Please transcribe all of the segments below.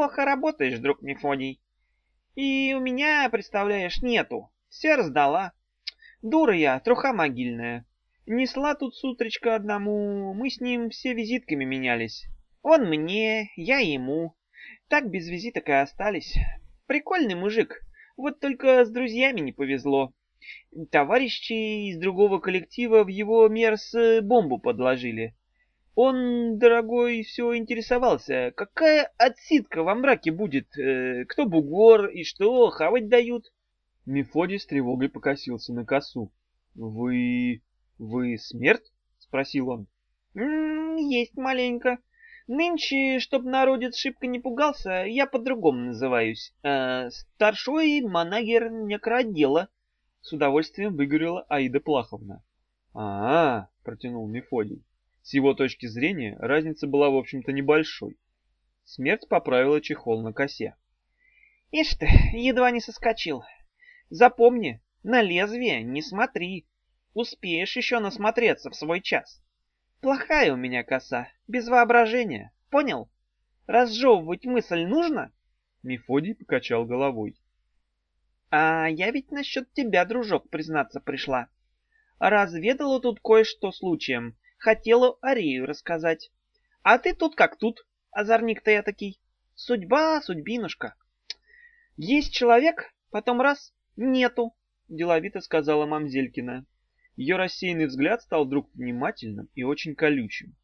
плохо работаешь, друг Мефодий. И у меня, представляешь, нету. Все раздала. Дура я, труха могильная. Несла тут с утречка одному, мы с ним все визитками менялись. Он мне, я ему. Так без визиток и остались. Прикольный мужик, вот только с друзьями не повезло. Товарищи из другого коллектива в его мерз бомбу подложили. Он, дорогой, все интересовался, какая отсидка во мраке будет, э, кто бугор и что хавать дают. Мефодий с тревогой покосился на косу. «Вы... вы смерть?» — спросил он. «М -м, «Есть маленько. Нынче, чтоб народец шибко не пугался, я по-другому называюсь. Э, старшой манагер некроотдела». С удовольствием выговорила Аида Плаховна. а, -а, -а протянул Мефодий. С его точки зрения разница была, в общем-то, небольшой. Смерть поправила чехол на косе. «Ишь ты, едва не соскочил. Запомни, на лезвие не смотри. Успеешь еще насмотреться в свой час. Плохая у меня коса, без воображения. Понял? Разжевывать мысль нужно?» Мефодий покачал головой. «А я ведь насчет тебя, дружок, признаться пришла. Разведала тут кое-что случаем, Хотела Арею рассказать. А ты тут как тут, озорник-то я такой. Судьба, судьбинушка. Есть человек, потом раз — нету, деловито сказала мамзелькина. Ее рассеянный взгляд стал вдруг внимательным и очень колючим.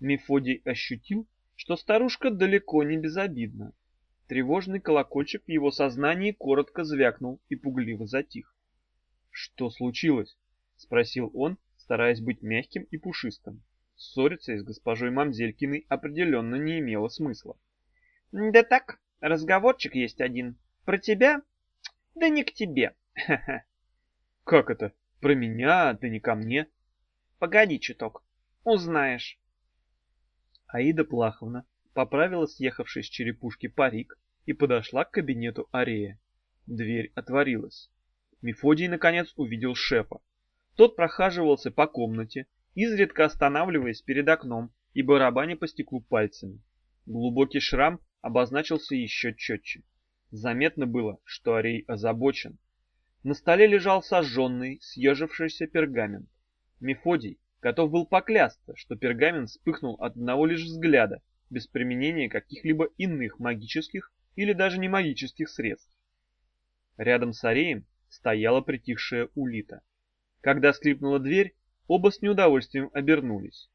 Мефодий ощутил, что старушка далеко не безобидна. Тревожный колокольчик в его сознании коротко звякнул и пугливо затих. «Что случилось?» — спросил он, стараясь быть мягким и пушистым. Ссориться с госпожой Мамзелькиной определенно не имело смысла. «Да так, разговорчик есть один. Про тебя? Да не к тебе. «Как это? Про меня, да не ко мне?» «Погоди чуток. Узнаешь». Аида Плаховна поправила съехавший с черепушки парик и подошла к кабинету Арея. Дверь отворилась. Мефодий, наконец, увидел шефа. Тот прохаживался по комнате, изредка останавливаясь перед окном и барабаня по стеклу пальцами. Глубокий шрам обозначился еще четче. Заметно было, что Арей озабочен. На столе лежал сожженный, съежившийся пергамент. Мефодий готов был поклясться, что пергамент вспыхнул от одного лишь взгляда, без применения каких-либо иных магических или даже не магических средств. Рядом с Ареем стояла притихшая улита. Когда скрипнула дверь, оба с неудовольствием обернулись.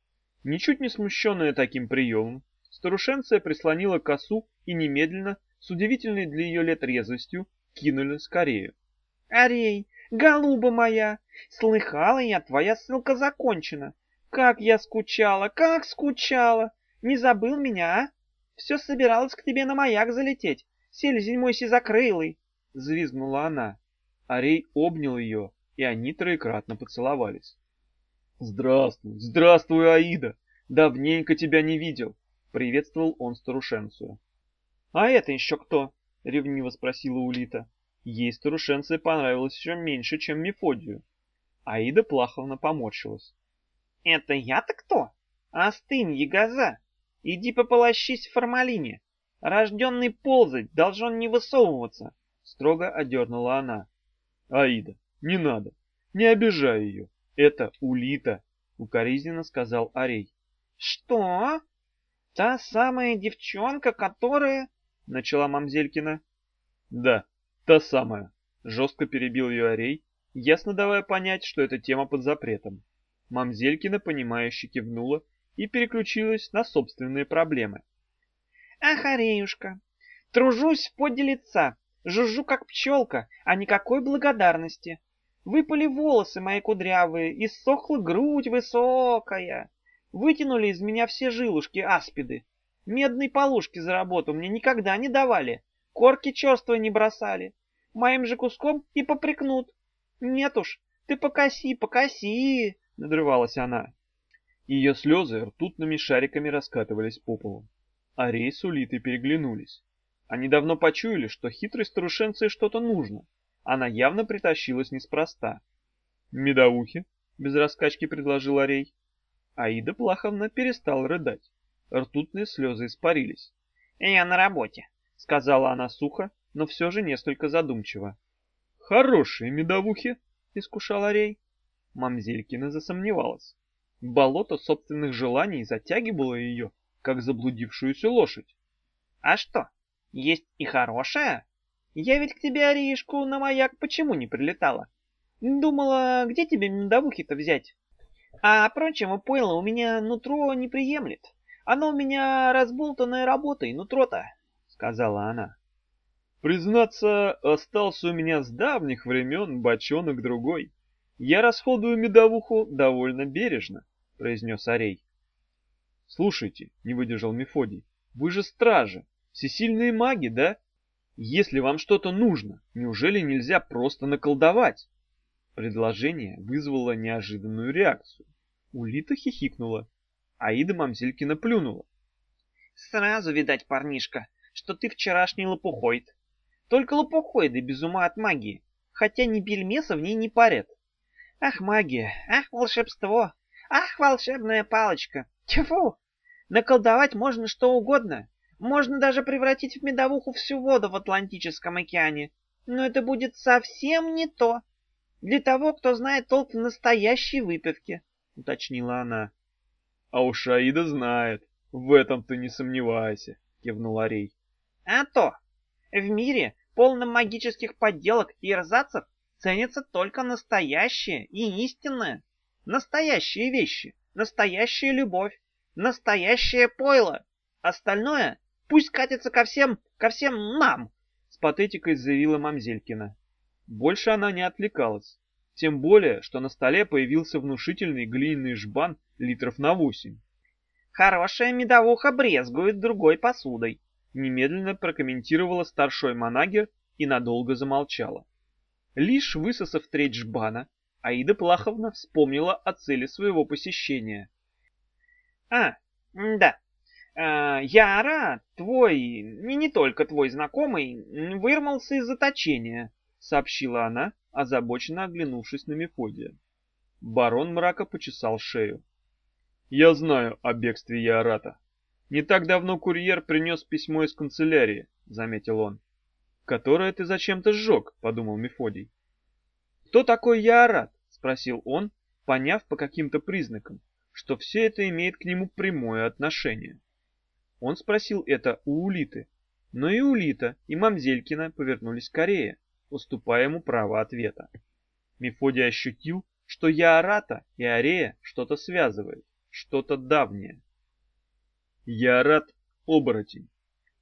Ничуть не смущенная таким приемом, старушенция прислонила косу и немедленно, с удивительной для ее лет резвостью, кинули скорее. «Арей, голуба моя, слыхала я, твоя ссылка закончена. Как я скучала, как скучала! Не забыл меня, а? Все собиралась к тебе на маяк залететь, селезень мой сизокрылый!» — взвизгнула она. Арей обнял ее, и они троекратно поцеловались. «Здравствуй, здравствуй, Аида! Давненько тебя не видел!» — приветствовал он старушенцию. «А это еще кто?» — ревниво спросила Улита. Ей старушенция понравилась еще меньше, чем Мефодию. Аида Плаховна поморщилась. «Это я-то кто? Остынь, ягоза! Иди пополощись в формалине! Рожденный ползать, должен не высовываться!» Строго одернула она. «Аида, не надо, не обижай ее. Это Улита, укоризненно сказал Арей. Что? Та самая девчонка, которая... Начала Мамзелькина. Да, та самая. Жестко перебил ее Арей, ясно давая понять, что эта тема под запретом. Мамзелькина, понимающе кивнула и переключилась на собственные проблемы. Ах, Ареюшка, тружусь в поде лица, жужжу как пчелка, а никакой благодарности. Выпали волосы мои кудрявые, и сохла грудь высокая. Вытянули из меня все жилушки аспиды. Медной полушки за работу мне никогда не давали. Корки черствые не бросали. Моим же куском и попрекнут. Нет уж, ты покоси, покоси, надрывалась она. Ее слезы ртутными шариками раскатывались по полу. Арей с Улитой переглянулись. Они давно почуяли, что хитрой старушенции что-то нужно, она явно притащилась неспроста. «Медовухи?» — без раскачки предложил Арей. Аида Плаховна перестала рыдать. Ртутные слезы испарились. «Я на работе. сказала она сухо, но все же несколько задумчиво. Хорошие медовухи, искушал Арей. Мамзелькина засомневалась. Болото собственных желаний затягивало ее, как заблудившуюся лошадь. А что, есть и хорошая? Я ведь к тебе, Ариешку, на маяк почему не прилетала? Думала, где тебе медовухи-то взять? А прочего пойла у меня нутро не приемлет. Оно у меня разболтанное работой, нутро-то, — сказала она. Признаться, остался у меня с давних времен бочонок другой. Я расходую медовуху довольно бережно, — произнес Арей. Слушайте, — не выдержал Мефодий, — вы же стражи, всесильные маги, да? Если вам что-то нужно, неужели нельзя просто наколдовать? Предложение вызвало неожиданную реакцию. Улита хихикнула. Аида Мамзелькина плюнула. Сразу видать, парнишка, что ты вчерашний лопухойд. Только лопухоиды без ума от магии, хотя ни бельмеса в ней не парят. Ах, магия, ах, волшебство, ах, волшебная палочка. Тьфу! Наколдовать можно что угодно. Можно даже превратить в медовуху всю воду в Атлантическом океане. Но это будет совсем не то. Для того, кто знает толк в настоящей выпивке. — уточнила она. — А уж Аида знает. В этом ты не сомневайся, — кивнул Арей. — А то! В мире, полном магических подделок и эрзацев, ценятся только настоящие и истинные. Настоящие вещи, настоящая любовь, настоящее пойло. Остальное пусть катится ко всем, ко всем нам, — с патетикой заявила Мамзелькина. Больше она не отвлекалась. Тем более, что на столе появился внушительный глиняный жбан литров на восемь. «Хорошая медовуха брезгует другой посудой», — немедленно прокомментировала старшой манагер и надолго замолчала. Лишь высосав треть жбана, Аида Плаховна вспомнила о цели своего посещения. «А, да, а, Яра, твой, и не только твой знакомый, вырвался из заточения», — сообщила она, озабоченно оглянувшись на Мефодия. Барон мрака почесал шею. «Я знаю о бегстве Яората. Не так давно курьер принес письмо из канцелярии», — заметил он. «Которое ты зачем-то сжег», — подумал Мефодий. «Кто такой Яорат?» — спросил он, поняв по каким-то признакам, что все это имеет к нему прямое отношение. Он спросил это у Улиты, но и Улита, и Мамзелькина повернулись к Корее уступая ему право ответа. Мефодий ощутил, что Яарата и Арея что-то связывает, что-то давнее. Яарат — оборотень,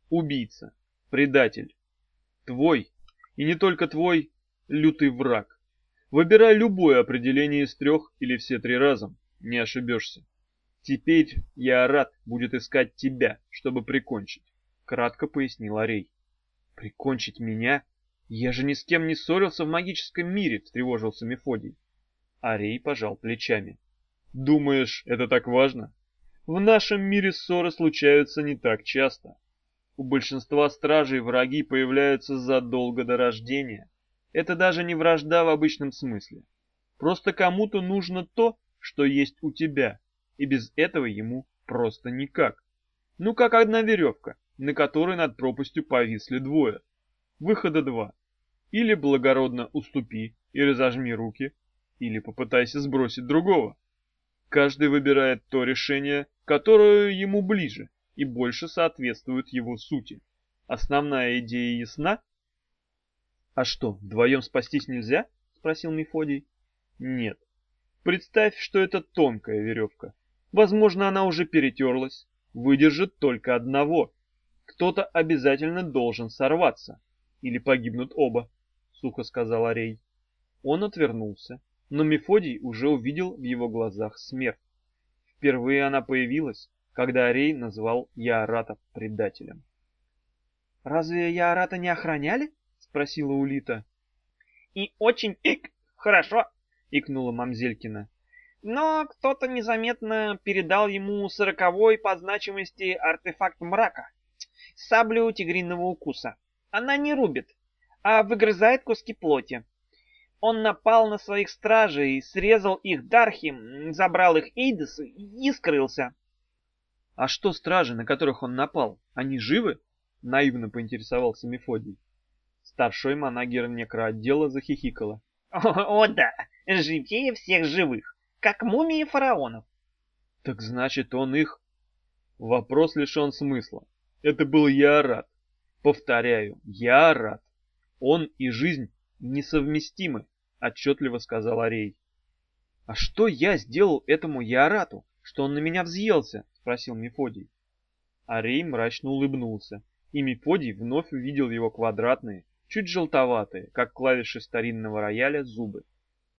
убийца, предатель. Твой, и не только твой, лютый враг. Выбирай любое определение из трех или все три разом, не ошибешься. Теперь Яарат будет искать тебя, чтобы прикончить, кратко пояснил Арей. Прикончить меня? «Я же ни с кем не ссорился в магическом мире», — встревожился Мефодий. Арей пожал плечами. «Думаешь, это так важно? В нашем мире ссоры случаются не так часто. У большинства стражей враги появляются задолго до рождения. Это даже не вражда в обычном смысле. Просто кому-то нужно то, что есть у тебя, и без этого ему просто никак. Ну как одна веревка, на которой над пропастью повисли двое. Выхода два. Или благородно уступи и разожми руки, или попытайся сбросить другого. Каждый выбирает то решение, которое ему ближе и больше соответствует его сути. Основная идея ясна? «А что, вдвоем спастись нельзя?» — спросил Мефодий. «Нет. Представь, что это тонкая веревка. Возможно, она уже перетерлась. Выдержит только одного. Кто-то обязательно должен сорваться. Или погибнут оба сухо сказал Арей. Он отвернулся, но Мефодий уже увидел в его глазах смерть. Впервые она появилась, когда Арей назвал Яарата предателем. «Разве Яарата не охраняли?» — спросила Улита. «И очень ик хорошо!» — икнула Мамзелькина. «Но кто-то незаметно передал ему сороковой по значимости артефакт мрака — саблю тигриного укуса. Она не рубит, а выгрызает куски плоти. Он напал на своих стражей, срезал их Дархи, забрал их Эйдесы и скрылся. А что стражи, на которых он напал, они живы? Наивно поинтересовался Мефодий. Старшой монагер некроотдела захихикала. О да, живее всех живых, как мумии фараонов. Так значит, он их... Вопрос лишен смысла. Это был Яарат. Повторяю, Яарат. Он и жизнь несовместимы, отчетливо сказал Арей. А что я сделал этому Яарату, что он на меня взъелся? Спросил Мефодий. Арей мрачно улыбнулся, и Мефодий вновь увидел его квадратные, чуть желтоватые, как клавиши старинного рояля, зубы.